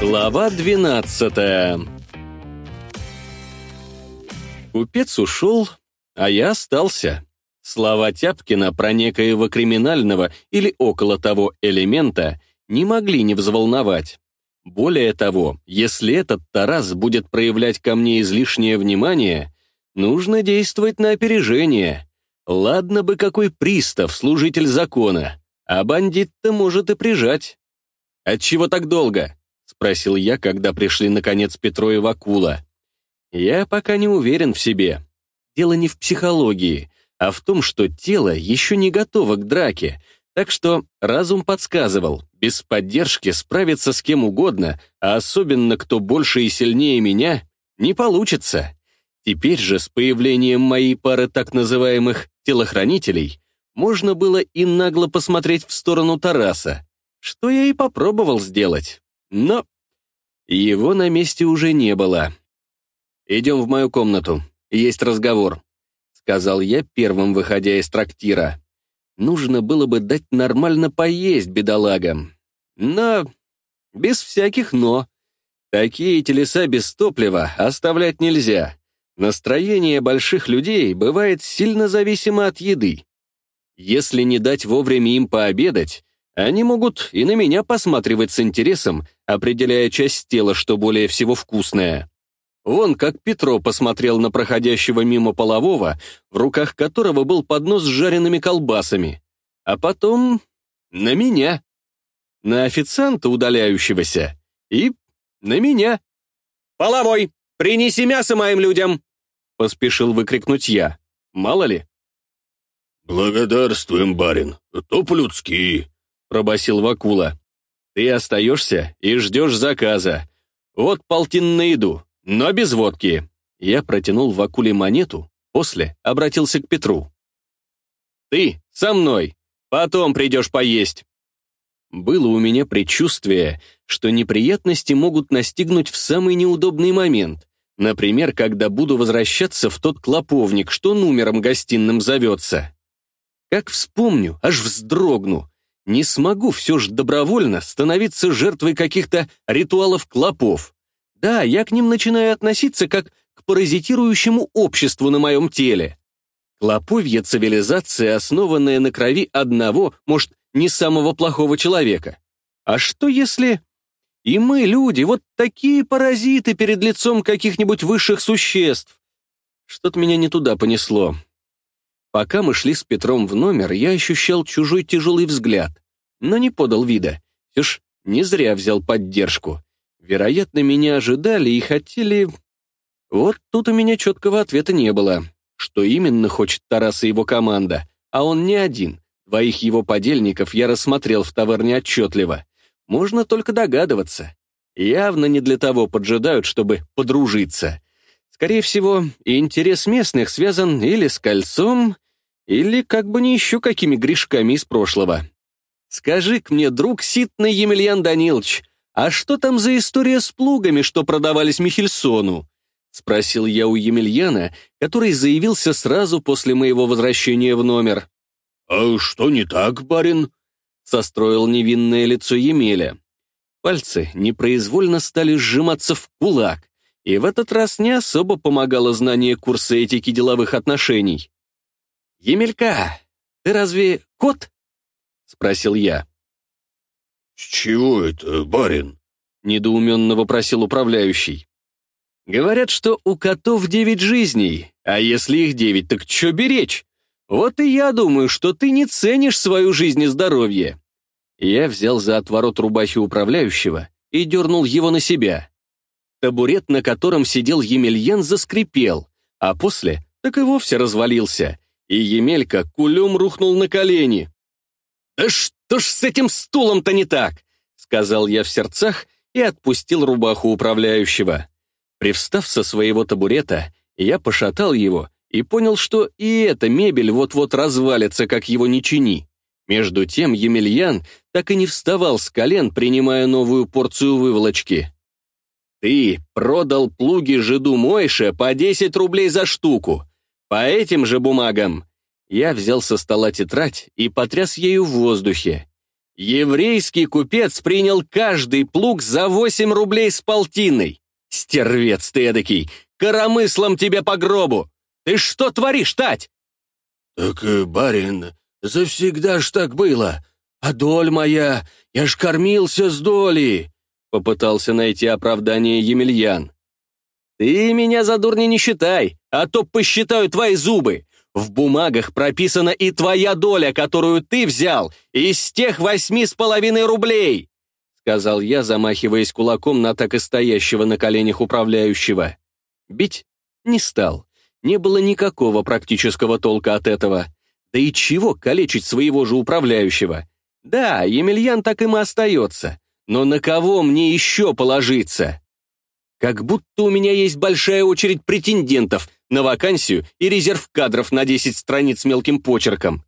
Глава 12 Купец ушел, а я остался. Слова Тяпкина про некоего криминального или около того элемента не могли не взволновать. Более того, если этот Тарас будет проявлять ко мне излишнее внимание, нужно действовать на опережение. Ладно бы какой пристав, служитель закона, а бандит-то может и прижать. «Отчего так долго?» — спросил я, когда пришли, наконец, Петро и Вакула. «Я пока не уверен в себе. Дело не в психологии, а в том, что тело еще не готово к драке, так что разум подсказывал, без поддержки справиться с кем угодно, а особенно кто больше и сильнее меня, не получится. Теперь же с появлением моей пары так называемых телохранителей можно было и нагло посмотреть в сторону Тараса, что я и попробовал сделать. Но его на месте уже не было. «Идем в мою комнату, есть разговор», — сказал я, первым выходя из трактира. Нужно было бы дать нормально поесть бедолагам. Но без всяких «но». Такие телеса без топлива оставлять нельзя. Настроение больших людей бывает сильно зависимо от еды. Если не дать вовремя им пообедать, они могут и на меня посматривать с интересом, определяя часть тела, что более всего вкусное. Вон как Петро посмотрел на проходящего мимо полового, в руках которого был поднос с жареными колбасами. А потом на меня. На официанта удаляющегося и на меня. «Половой, принеси мясо моим людям!» Поспешил выкрикнуть я. Мало ли. «Благодарствуем, барин, то по-людски», — пробасил Вакула. «Ты остаешься и ждешь заказа. Вот полтин на еду, но без водки». Я протянул Вакуле монету, после обратился к Петру. «Ты со мной, потом придешь поесть». Было у меня предчувствие, что неприятности могут настигнуть в самый неудобный момент. Например, когда буду возвращаться в тот клоповник, что номером гостиным зовется. Как вспомню, аж вздрогну. Не смогу все же добровольно становиться жертвой каких-то ритуалов клопов. Да, я к ним начинаю относиться как к паразитирующему обществу на моем теле. Клоповья цивилизация, основанная на крови одного, может, не самого плохого человека. А что если... И мы, люди, вот такие паразиты перед лицом каких-нибудь высших существ. Что-то меня не туда понесло. Пока мы шли с Петром в номер, я ощущал чужой тяжелый взгляд, но не подал вида. Все не зря взял поддержку. Вероятно, меня ожидали и хотели... Вот тут у меня четкого ответа не было. Что именно хочет Тарас и его команда, а он не один. Двоих его подельников я рассмотрел в таверне отчетливо. Можно только догадываться. Явно не для того поджидают, чтобы подружиться. Скорее всего, интерес местных связан или с кольцом, или как бы не еще какими грешками из прошлого. Скажи-ка мне, друг ситный Емельян Данилович, а что там за история с плугами, что продавались Михельсону? Спросил я у Емельяна, который заявился сразу после моего возвращения в номер. «А что не так, барин?» состроил невинное лицо Емеля. Пальцы непроизвольно стали сжиматься в кулак, и в этот раз не особо помогало знание курса этики деловых отношений. «Емелька, ты разве кот?» — спросил я. «С чего это, барин?» — недоуменно вопросил управляющий. «Говорят, что у котов девять жизней, а если их девять, так чё беречь? Вот и я думаю, что ты не ценишь свою жизнь и здоровье». Я взял за отворот рубахи управляющего и дернул его на себя. Табурет, на котором сидел Емельян, заскрипел, а после так и вовсе развалился, и Емелька кулем рухнул на колени. «Да что ж с этим стулом-то не так?» — сказал я в сердцах и отпустил рубаху управляющего. Привстав со своего табурета, я пошатал его и понял, что и эта мебель вот-вот развалится, как его не чини. Между тем Емельян так и не вставал с колен, принимая новую порцию выволочки. «Ты продал плуги жиду Мойше по 10 рублей за штуку. По этим же бумагам». Я взял со стола тетрадь и потряс ею в воздухе. Еврейский купец принял каждый плуг за восемь рублей с полтиной. Стервец ты эдакий, коромыслом тебе по гробу. Ты что творишь, Тать? Так, э, барин, завсегда ж так было. А доль моя, я ж кормился с долей. Попытался найти оправдание Емельян. Ты меня за дурня не считай, а то посчитаю твои зубы. В бумагах прописана и твоя доля, которую ты взял, из тех восьми с половиной рублей!» сказал я, замахиваясь кулаком на так и стоящего на коленях управляющего. Бить не стал. Не было никакого практического толка от этого. Да и чего калечить своего же управляющего? Да, Емельян так им и остается. Но на кого мне еще положиться? Как будто у меня есть большая очередь претендентов на вакансию и резерв кадров на 10 страниц мелким почерком.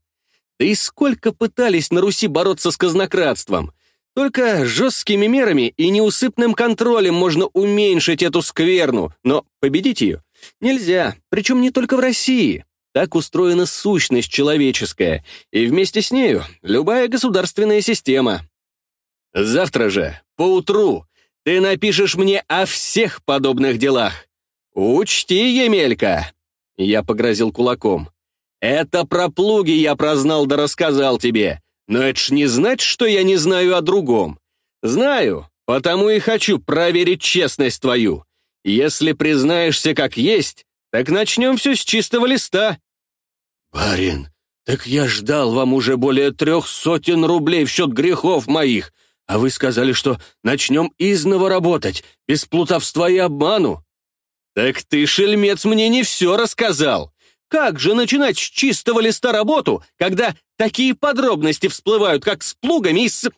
Да и сколько пытались на Руси бороться с казнократством. Только жесткими мерами и неусыпным контролем можно уменьшить эту скверну, но победить ее нельзя, причем не только в России. Так устроена сущность человеческая, и вместе с нею любая государственная система. Завтра же, поутру, ты напишешь мне о всех подобных делах. Учти, Емелька!» Я погрозил кулаком. «Это про плуги я прознал да рассказал тебе, но это ж не значит, что я не знаю о другом. Знаю, потому и хочу проверить честность твою. Если признаешься как есть, так начнем все с чистого листа». «Барин, так я ждал вам уже более трех сотен рублей в счет грехов моих, а вы сказали, что начнем изново работать, без плутовства и обману». «Так ты, шельмец, мне не все рассказал. Как же начинать с чистого листа работу, когда такие подробности всплывают, как с плугами и с...»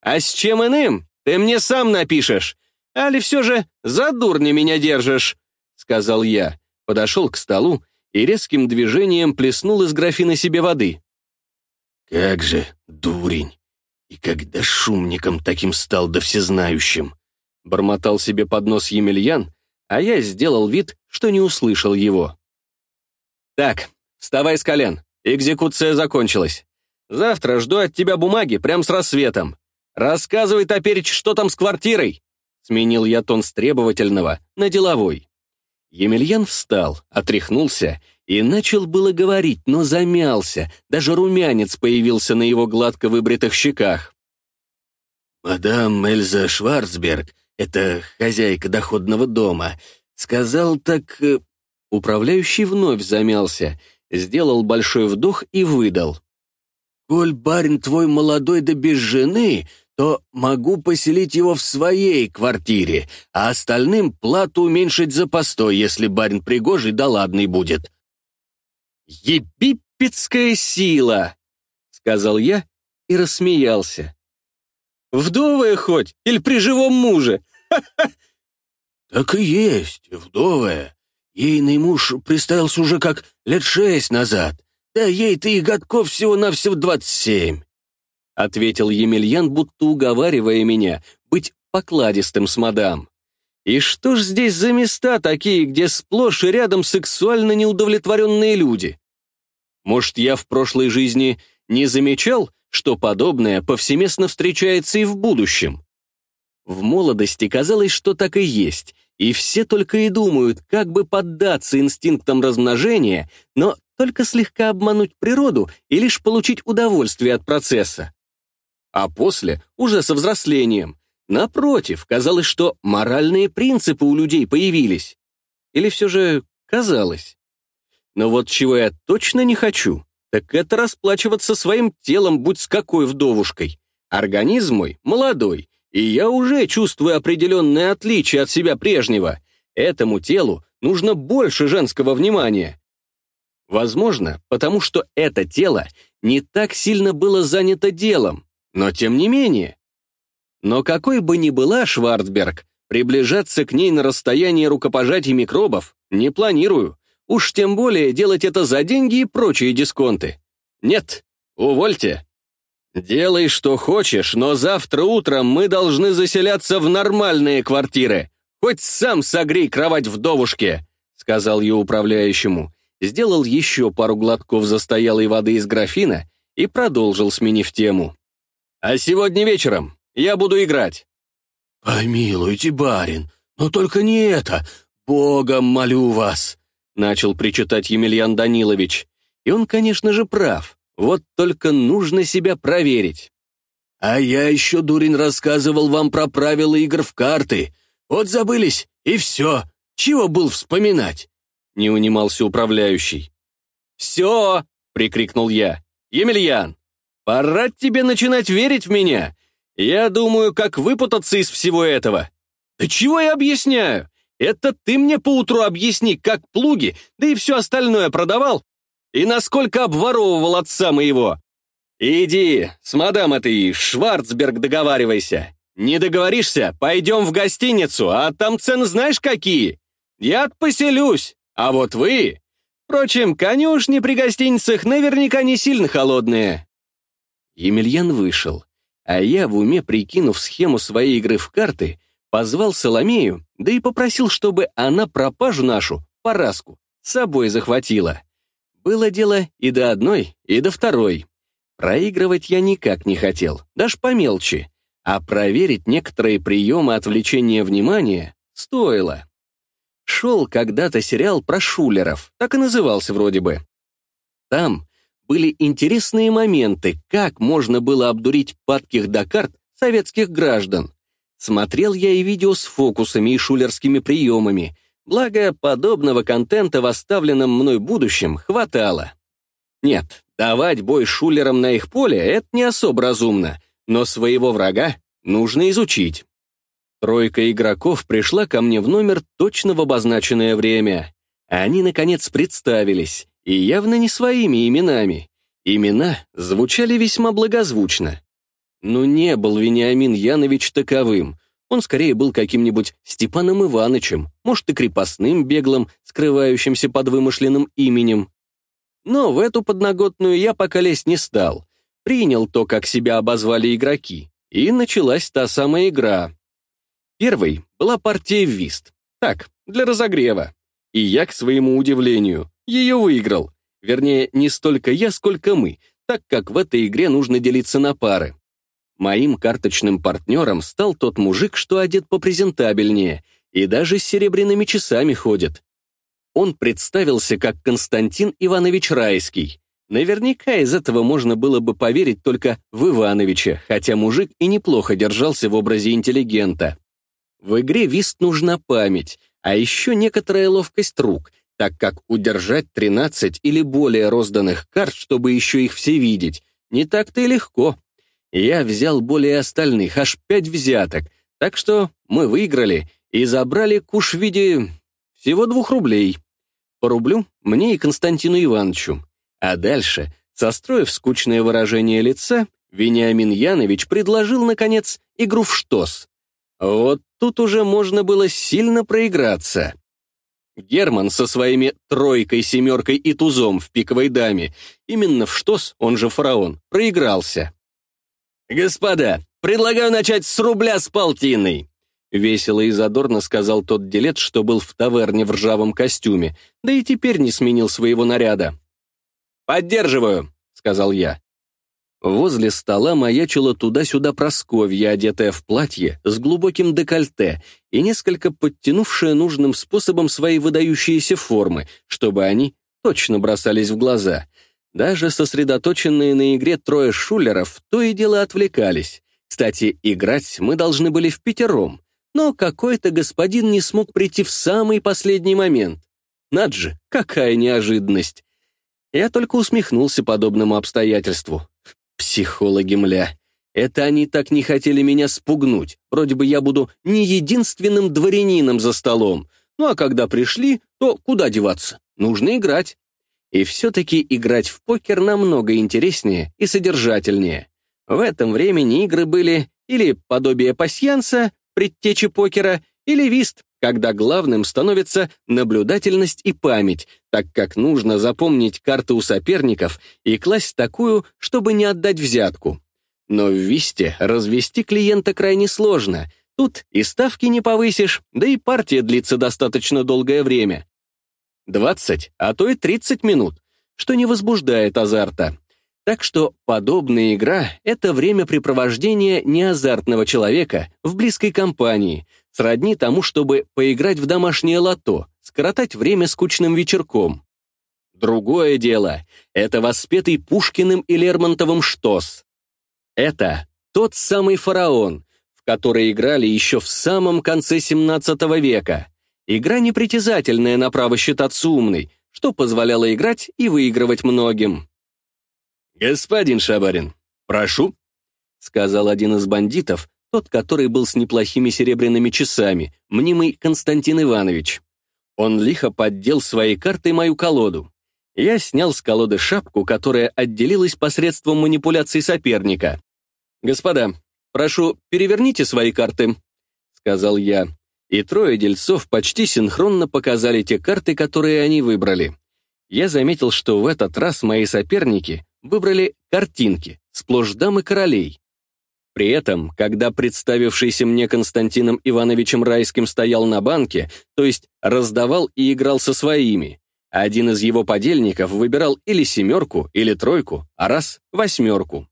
«А с чем иным ты мне сам напишешь. Али все же за дурня меня держишь?» — сказал я, подошел к столу и резким движением плеснул из графина себе воды. «Как же, дурень! И когда шумником таким стал да всезнающим!» Бормотал себе под нос Емельян, а я сделал вид, что не услышал его. «Так, вставай с колен, экзекуция закончилась. Завтра жду от тебя бумаги прямо с рассветом. Рассказывай, топеречь, что там с квартирой!» Сменил я тон с требовательного на деловой. Емельян встал, отряхнулся и начал было говорить, но замялся, даже румянец появился на его гладко выбритых щеках. «Мадам Эльза Шварцберг, это хозяйка доходного дома, сказал так...» э, Управляющий вновь замялся, сделал большой вдох и выдал. «Коль барин твой молодой да без жены, то могу поселить его в своей квартире, а остальным плату уменьшить за постой, если барин пригожий да ладный будет. «Епипетская сила!» — сказал я и рассмеялся. «Вдовая хоть или при живом муже?» «Так и есть, вдовая. Ейный муж приставился уже как лет шесть назад. Да ей-то и годков всего-навсего двадцать семь», — ответил Емельян, будто уговаривая меня быть покладистым с мадам. И что ж здесь за места такие, где сплошь и рядом сексуально неудовлетворенные люди? Может, я в прошлой жизни не замечал, что подобное повсеместно встречается и в будущем? В молодости казалось, что так и есть, и все только и думают, как бы поддаться инстинктам размножения, но только слегка обмануть природу и лишь получить удовольствие от процесса. А после, уже со взрослением, Напротив, казалось, что моральные принципы у людей появились. Или все же казалось. Но вот чего я точно не хочу, так это расплачиваться своим телом, будь с какой вдовушкой. Организм мой молодой, и я уже чувствую определенное отличие от себя прежнего. Этому телу нужно больше женского внимания. Возможно, потому что это тело не так сильно было занято делом, но тем не менее. Но какой бы ни была Шварцберг, приближаться к ней на расстояние рукопожатий микробов не планирую. Уж тем более делать это за деньги и прочие дисконты. Нет, увольте. Делай, что хочешь, но завтра утром мы должны заселяться в нормальные квартиры. Хоть сам согрей кровать вдовушке, сказал я управляющему. Сделал еще пару глотков застоялой воды из графина и продолжил, сменив тему. А сегодня вечером я буду играть». «Помилуйте, барин, но только не это. Богом молю вас», — начал причитать Емельян Данилович. И он, конечно же, прав. Вот только нужно себя проверить. «А я еще, дурень, рассказывал вам про правила игр в карты. Вот забылись, и все. Чего был вспоминать?» Не унимался управляющий. «Все!» — прикрикнул я. «Емельян, пора тебе начинать верить в меня. Я думаю, как выпутаться из всего этого. Да чего я объясняю? Это ты мне поутру объясни, как плуги, да и все остальное продавал, и насколько обворовывал отца моего. Иди, с мадам этой Шварцберг договаривайся. Не договоришься, пойдем в гостиницу, а там цены знаешь какие? Я поселюсь, а вот вы... Впрочем, конюшни при гостиницах наверняка не сильно холодные. Емельян вышел, а я, в уме прикинув схему своей игры в карты, позвал Соломею, да и попросил, чтобы она пропажу нашу, Параску, с собой захватила. Было дело и до одной, и до второй. Проигрывать я никак не хотел, даже помелче, а проверить некоторые приемы отвлечения внимания стоило. Шел когда-то сериал про шулеров, так и назывался вроде бы. Там были интересные моменты, как можно было обдурить падких до карт советских граждан. Смотрел я и видео с фокусами и шулерскими приемами, благо подобного контента в оставленном мной будущем хватало. Нет, давать бой шулерам на их поле — это не особо разумно, но своего врага нужно изучить. Тройка игроков пришла ко мне в номер точно в обозначенное время. Они, наконец, представились, и явно не своими именами. Имена звучали весьма благозвучно. Но не был Вениамин Янович таковым. Он скорее был каким-нибудь Степаном Иванычем, может, и крепостным беглым, скрывающимся под вымышленным именем. Но в эту подноготную я пока лезть не стал. Принял то, как себя обозвали игроки. И началась та самая игра. Первой была партия в вист. Так, для разогрева. И я, к своему удивлению, ее выиграл. Вернее, не столько я, сколько мы, так как в этой игре нужно делиться на пары. Моим карточным партнером стал тот мужик, что одет попрезентабельнее, и даже с серебряными часами ходит. Он представился как Константин Иванович Райский. Наверняка из этого можно было бы поверить только в Ивановича, хотя мужик и неплохо держался в образе интеллигента. В игре вист нужна память, а еще некоторая ловкость рук, так как удержать 13 или более розданных карт, чтобы еще их все видеть, не так-то и легко. Я взял более остальных, аж пять взяток, так что мы выиграли и забрали куш в виде всего двух рублей. По рублю мне и Константину Ивановичу. А дальше, состроив скучное выражение лица, Вениамин Янович предложил, наконец, игру в штос. Вот тут уже можно было сильно проиграться. Герман со своими тройкой, семеркой и тузом в пиковой даме, именно в штос, он же фараон, проигрался. «Господа, предлагаю начать с рубля с полтиной», Весело и задорно сказал тот делец, что был в таверне в ржавом костюме, да и теперь не сменил своего наряда. «Поддерживаю», — сказал я. Возле стола маячила туда-сюда Просковья, одетая в платье с глубоким декольте и несколько подтянувшая нужным способом свои выдающиеся формы, чтобы они точно бросались в глаза. Даже сосредоточенные на игре трое шулеров то и дело отвлекались. Кстати, играть мы должны были в пятером, но какой-то господин не смог прийти в самый последний момент. Над же, какая неожиданность! Я только усмехнулся подобному обстоятельству. Психологи, мля. Это они так не хотели меня спугнуть. Вроде бы я буду не единственным дворянином за столом. Ну а когда пришли, то куда деваться? Нужно играть. И все-таки играть в покер намного интереснее и содержательнее. В этом времени игры были или подобие пасьянса, предтечи покера, или вист, когда главным становится наблюдательность и память, так как нужно запомнить карты у соперников и класть такую, чтобы не отдать взятку. Но в Висте развести клиента крайне сложно. Тут и ставки не повысишь, да и партия длится достаточно долгое время. 20, а то и 30 минут, что не возбуждает азарта. Так что подобная игра — это времяпрепровождение неазартного человека в близкой компании, сродни тому, чтобы поиграть в домашнее лото, скоротать время скучным вечерком. Другое дело — это воспетый Пушкиным и Лермонтовым штос. Это тот самый фараон, в который играли еще в самом конце XVII века. Игра непритязательная на право считаться умной, что позволяло играть и выигрывать многим. «Господин Шабарин, прошу», — сказал один из бандитов, тот, который был с неплохими серебряными часами, мнимый Константин Иванович. Он лихо поддел своей картой мою колоду. Я снял с колоды шапку, которая отделилась посредством манипуляций соперника. «Господа, прошу, переверните свои карты», — сказал я. И трое дельцов почти синхронно показали те карты, которые они выбрали. Я заметил, что в этот раз мои соперники выбрали картинки, сплошь дамы королей. При этом, когда представившийся мне Константином Ивановичем Райским стоял на банке, то есть раздавал и играл со своими, один из его подельников выбирал или семерку, или тройку, а раз — восьмерку.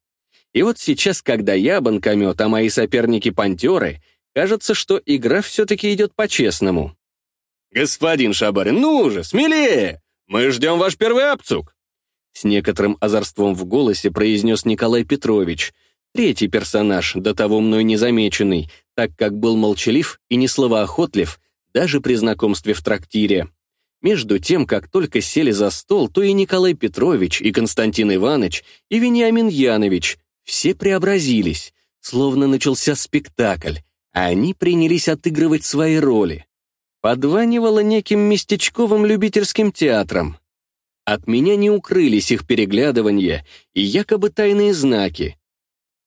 И вот сейчас, когда я банкомет, а мои соперники — пантеры, кажется, что игра все-таки идет по-честному. «Господин Шабарин, ну же, смелее! Мы ждем ваш первый обцук!» С некоторым озорством в голосе произнес Николай Петрович, третий персонаж, до того мной незамеченный, так как был молчалив и не словоохотлив, даже при знакомстве в трактире. Между тем, как только сели за стол, то и Николай Петрович, и Константин Иванович, и Вениамин Янович все преобразились, словно начался спектакль, а они принялись отыгрывать свои роли. Подванивало неким местечковым любительским театром. От меня не укрылись их переглядывания и якобы тайные знаки.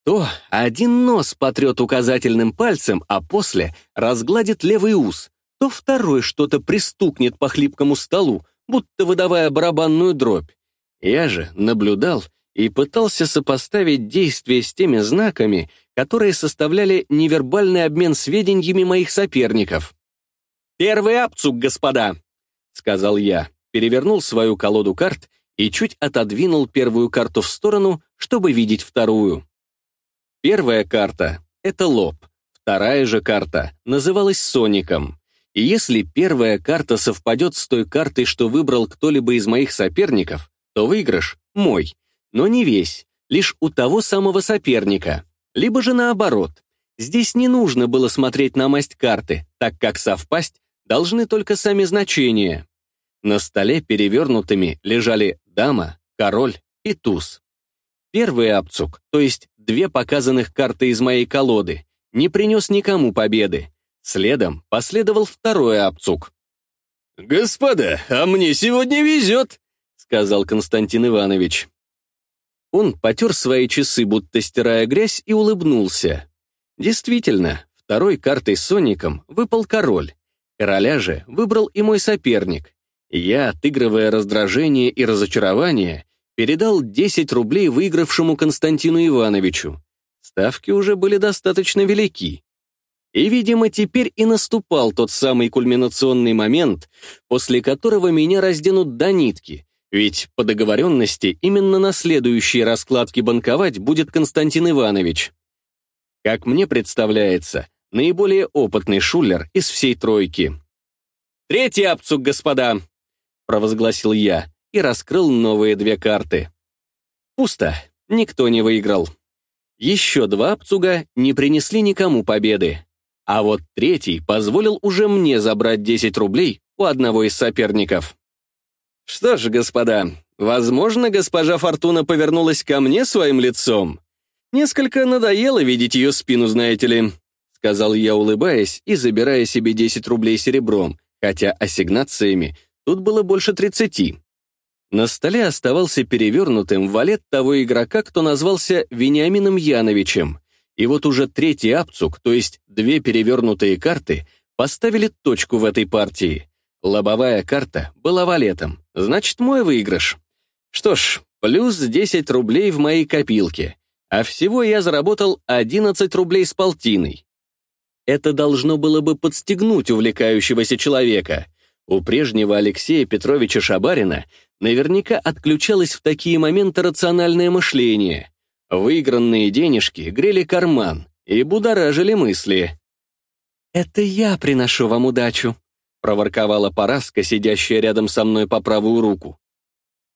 То один нос потрет указательным пальцем, а после разгладит левый ус, то второй что-то пристукнет по хлипкому столу, будто выдавая барабанную дробь. Я же наблюдал и пытался сопоставить действия с теми знаками, которые составляли невербальный обмен сведениями моих соперников. «Первый абцук, господа!» — сказал я, перевернул свою колоду карт и чуть отодвинул первую карту в сторону, чтобы видеть вторую. Первая карта — это лоб, вторая же карта называлась Соником. И если первая карта совпадет с той картой, что выбрал кто-либо из моих соперников, то выигрыш мой, но не весь, лишь у того самого соперника. Либо же наоборот. Здесь не нужно было смотреть на масть карты, так как совпасть должны только сами значения. На столе перевернутыми лежали дама, король и туз. Первый абцук, то есть две показанных карты из моей колоды, не принес никому победы, Следом последовал второй обцук. «Господа, а мне сегодня везет», — сказал Константин Иванович. Он потер свои часы, будто стирая грязь, и улыбнулся. Действительно, второй картой с Соником выпал король. Короля же выбрал и мой соперник. Я, отыгрывая раздражение и разочарование, передал 10 рублей выигравшему Константину Ивановичу. Ставки уже были достаточно велики. И, видимо, теперь и наступал тот самый кульминационный момент, после которого меня разденут до нитки, ведь по договоренности именно на следующей раскладке банковать будет Константин Иванович. Как мне представляется, наиболее опытный шулер из всей тройки. «Третий абцук, господа!» — провозгласил я и раскрыл новые две карты. Пусто, никто не выиграл. Еще два абцуга не принесли никому победы. А вот третий позволил уже мне забрать 10 рублей у одного из соперников. Что ж, господа, возможно, госпожа Фортуна повернулась ко мне своим лицом. Несколько надоело видеть ее спину, знаете ли, сказал я, улыбаясь и забирая себе 10 рублей серебром, хотя ассигнациями тут было больше 30. На столе оставался перевернутым валет того игрока, кто назвался Вениамином Яновичем, и вот уже третий абцук, то есть две перевернутые карты, поставили точку в этой партии. Лобовая карта была валетом, значит, мой выигрыш. Что ж, плюс 10 рублей в моей копилке, а всего я заработал 11 рублей с полтиной. Это должно было бы подстегнуть увлекающегося человека. У прежнего Алексея Петровича Шабарина наверняка отключалось в такие моменты рациональное мышление. Выигранные денежки грели карман и будоражили мысли. «Это я приношу вам удачу», — проворковала Параска, сидящая рядом со мной по правую руку.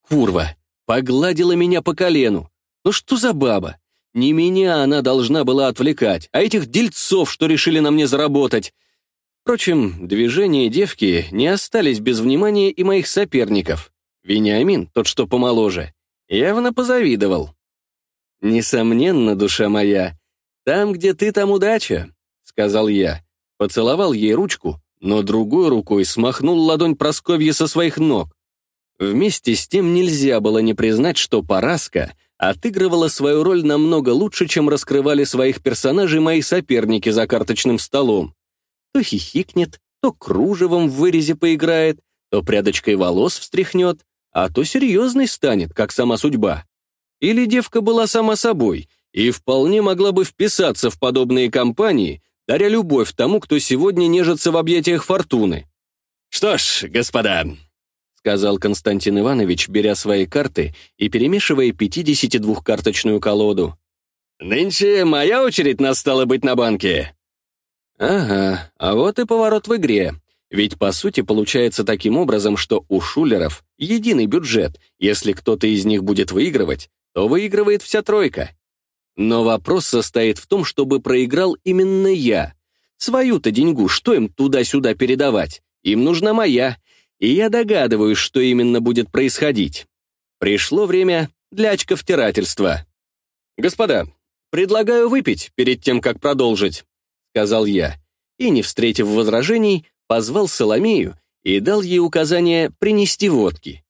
Курва, погладила меня по колену. Ну что за баба? Не меня она должна была отвлекать, а этих дельцов, что решили на мне заработать. Впрочем, движения девки не остались без внимания и моих соперников. Вениамин, тот, что помоложе, явно позавидовал. «Несомненно, душа моя, там, где ты, там удача», — сказал я. Поцеловал ей ручку, но другой рукой смахнул ладонь Просковьи со своих ног. Вместе с тем нельзя было не признать, что Параска отыгрывала свою роль намного лучше, чем раскрывали своих персонажей мои соперники за карточным столом. То хихикнет, то кружевом в вырезе поиграет, то прядочкой волос встряхнет, а то серьезной станет, как сама судьба. Или девка была сама собой и вполне могла бы вписаться в подобные компании, даря любовь тому, кто сегодня нежится в объятиях фортуны. «Что ж, господа», сказал Константин Иванович, беря свои карты и перемешивая 52-карточную колоду. «Нынче моя очередь настала быть на банке». Ага, а вот и поворот в игре. Ведь по сути получается таким образом, что у шулеров единый бюджет. Если кто-то из них будет выигрывать, то выигрывает вся тройка. Но вопрос состоит в том, чтобы проиграл именно я. Свою-то деньгу, что им туда-сюда передавать? Им нужна моя, и я догадываюсь, что именно будет происходить. Пришло время для очковтирательства. «Господа, предлагаю выпить перед тем, как продолжить», — сказал я, и, не встретив возражений, позвал Соломею и дал ей указание принести водки.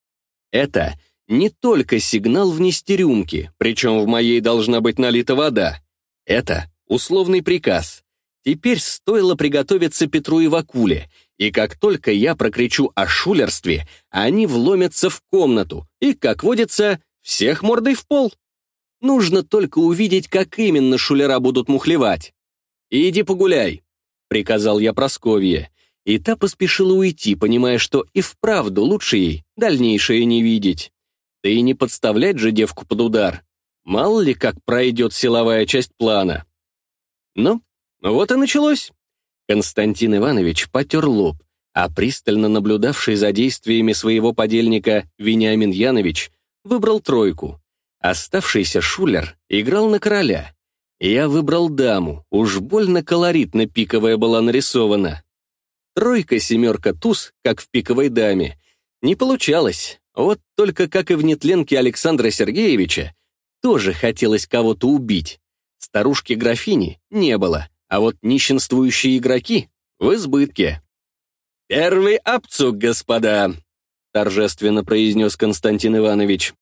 Это не только сигнал внести рюмки, причем в моей должна быть налита вода. Это условный приказ. Теперь стоило приготовиться Петру и Вакуле, и как только я прокричу о шулерстве, они вломятся в комнату и, как водится, всех мордой в пол. Нужно только увидеть, как именно шулера будут мухлевать. «Иди погуляй», — приказал я Просковье, и та поспешила уйти, понимая, что и вправду лучше ей дальнейшее не видеть. Да и не подставлять же девку под удар. Мало ли, как пройдет силовая часть плана. Ну, вот и началось. Константин Иванович потер лоб, а пристально наблюдавший за действиями своего подельника Вениамин Янович выбрал тройку. Оставшийся шулер играл на короля. Я выбрал даму, уж больно колоритно пиковая была нарисована. Тройка-семерка туз, как в пиковой даме. Не получалось, вот только как и в нетленке Александра Сергеевича, тоже хотелось кого-то убить. Старушки-графини не было, а вот нищенствующие игроки в избытке. «Первый абцук, господа!» — торжественно произнес Константин Иванович.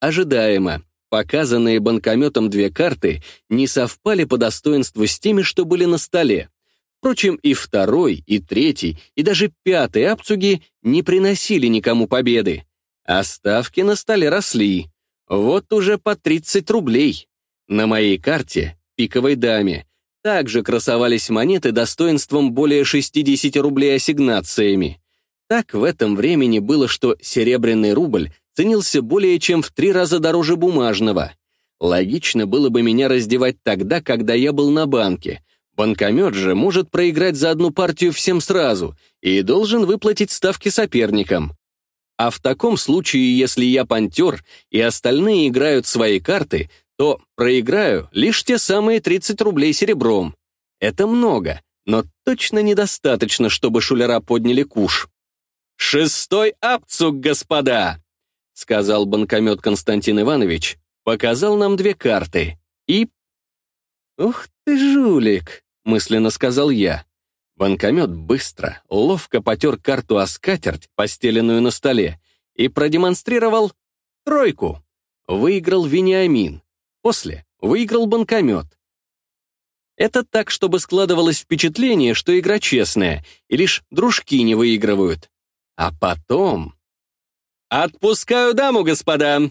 Ожидаемо. Показанные банкометом две карты не совпали по достоинству с теми, что были на столе. Впрочем, и второй, и третий, и даже пятый абцуги не приносили никому победы. А ставки на столе росли. Вот уже по 30 рублей. На моей карте, пиковой даме, также красовались монеты достоинством более 60 рублей ассигнациями. Так в этом времени было, что серебряный рубль ценился более чем в три раза дороже бумажного. Логично было бы меня раздевать тогда, когда я был на банке. Банкомет же может проиграть за одну партию всем сразу и должен выплатить ставки соперникам. А в таком случае, если я пантер и остальные играют свои карты, то проиграю лишь те самые 30 рублей серебром. Это много, но точно недостаточно, чтобы шулера подняли куш. «Шестой абцук, господа!» — сказал банкомет Константин Иванович, показал нам две карты и... «Ух ты, жулик!» — мысленно сказал я. Банкомет быстро, ловко потер карту о скатерть, постеленную на столе, и продемонстрировал тройку. Выиграл Вениамин. После выиграл банкомет. Это так, чтобы складывалось впечатление, что игра честная, и лишь дружки не выигрывают. А потом... «Отпускаю даму, господа!»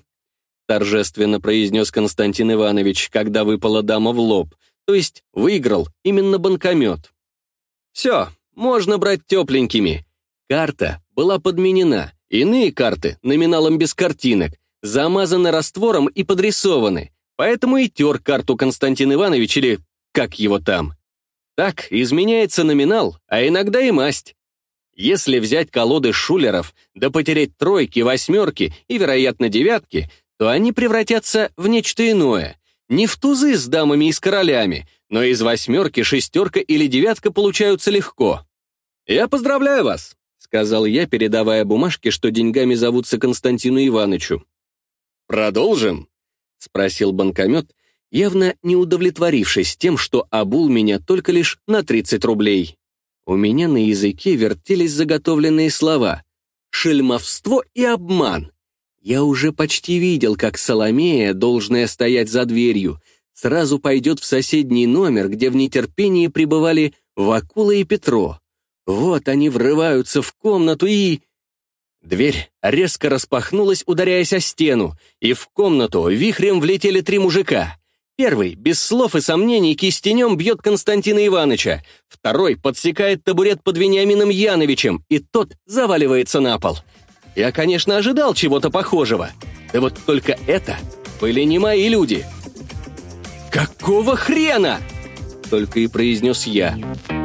торжественно произнес Константин Иванович, когда выпала дама в лоб, то есть выиграл именно банкомет. «Все, можно брать тепленькими. Карта была подменена, иные карты, номиналом без картинок, замазаны раствором и подрисованы, поэтому и тер карту Константин Иванович или как его там. Так изменяется номинал, а иногда и масть. Если взять колоды шулеров, да потерять тройки, восьмерки и, вероятно, девятки, то они превратятся в нечто иное. Не в тузы с дамами и с королями, но из восьмерки, шестерка или девятка получаются легко. «Я поздравляю вас», — сказал я, передавая бумажки, что деньгами зовутся Константину Ивановичу. «Продолжим?» — спросил банкомет, явно не удовлетворившись тем, что обул меня только лишь на 30 рублей. У меня на языке вертелись заготовленные слова «шельмовство» и «обман». Я уже почти видел, как Соломея, должная стоять за дверью, сразу пойдет в соседний номер, где в нетерпении пребывали Вакула и Петро. Вот они врываются в комнату и... Дверь резко распахнулась, ударяясь о стену, и в комнату вихрем влетели три мужика. Первый, без слов и сомнений, кистенем бьет Константина Ивановича. Второй подсекает табурет под Вениамином Яновичем, и тот заваливается на пол. Я, конечно, ожидал чего-то похожего. Да вот только это были не мои люди. «Какого хрена?» — только и произнес я. «Я...»